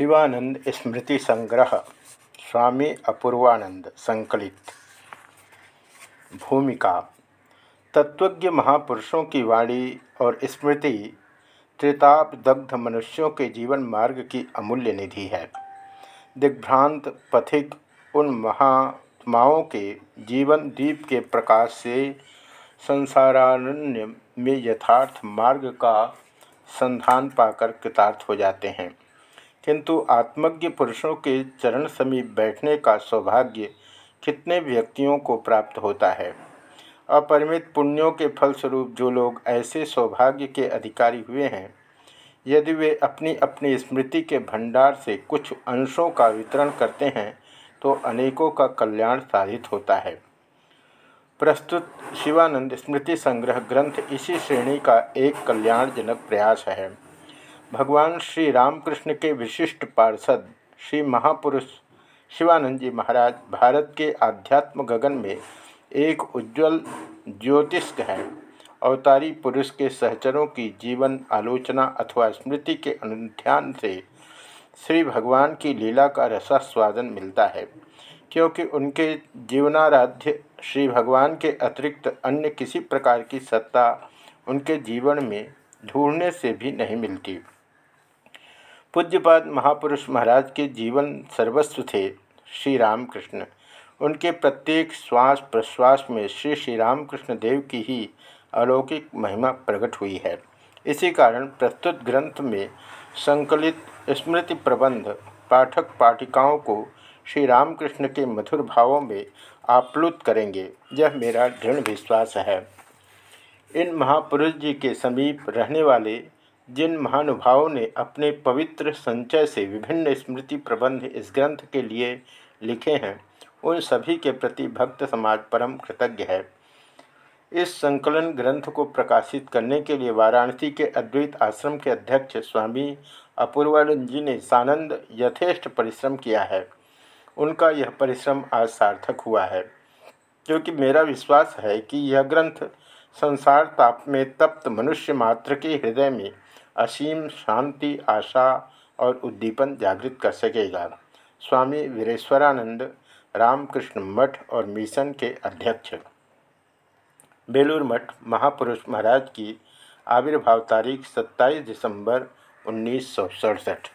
शिवानंद स्मृति संग्रह, स्वामी अपूर्वानंद संकलित। भूमिका, तत्वज्ञ महापुरुषों की वाणी और स्मृति त्रिताप दग्ध मनुष्यों के जीवन मार्ग की अमूल्य निधि है। दिग्भ्रांत, पथिक उन महात्माओं के जीवन दीप के प्रकाश से संसारारण्य में यथार्थ मार्ग का संधान पाकर कृतार्थ हो जाते हैं। किंतु आत्मज्ञ पुरुषों के चरण समीप बैठने का सौभाग्य कितने व्यक्तियों को प्राप्त होता है? अपरिमित पुण्यों के फलस्वरूप जो लोग ऐसे सौभाग्य के अधिकारी हुए हैं, यदि वे अपनी अपनी स्मृति के भंडार से कुछ अंशों का वितरण करते हैं तो अनेकों का कल्याण साधित होता है। प्रस्तुत शिवानंद स्मृति संग्रह ग्रंथ इसी श्रेणी का एक कल्याणजनक प्रयास है। भगवान श्री रामकृष्ण के विशिष्ट पार्षद श्री महापुरुष शिवानंद जी महाराज भारत के आध्यात्म गगन में एक उज्जवल ज्योतिष्क हैं। अवतारी पुरुष के सहचरों की जीवन आलोचना अथवा स्मृति के अनुध्यान से श्री भगवान की लीला का रसास्वादन मिलता है, क्योंकि उनके जीवनाराध्य श्री भगवान के अतिरिक्त अन्य किसी प्रकार की सत्ता उनके जीवन में ढूँढने से भी नहीं मिलती। पूज्यपाद महापुरुष महाराज के जीवन सर्वस्व थे श्री रामकृष्ण। उनके प्रत्येक श्वास प्रश्वास में श्री श्री रामकृष्ण देव की ही अलौकिक महिमा प्रकट हुई है। इसी कारण प्रस्तुत ग्रंथ में संकलित स्मृति प्रबंध पाठक पाठिकाओं को श्री रामकृष्ण के मधुर भावों में आप्लुत करेंगे। यह मेरा दृढ़ विश्वास है। इन महापुरुष जी के समीप रहने वाले जिन महानुभावों ने अपने पवित्र संचय से विभिन्न स्मृति प्रबंध इस ग्रंथ के लिए लिखे हैं, उन सभी के प्रति भक्त समाज परम कृतज्ञ है। इस संकलन ग्रंथ को प्रकाशित करने के लिए वाराणसी के अद्वैत आश्रम के अध्यक्ष स्वामी अपूर्वानंद जी ने सानंद यथेष्ट परिश्रम किया है। उनका यह परिश्रम आज सार्थक हुआ है, क्योंकि मेरा विश्वास है कि यह ग्रंथ संसार ताप में तप्त मनुष्य मात्र के हृदय में असीम शांति, आशा और उद्दीपन जागृत कर सकेगा। स्वामी वीरेश्वरानंद, रामकृष्ण मठ और मिशन के अध्यक्ष। बेलूर मठ, महापुरुष महाराज की आविर्भाव तारीख 27 दिसंबर उन्नीस सौ सड़सठ।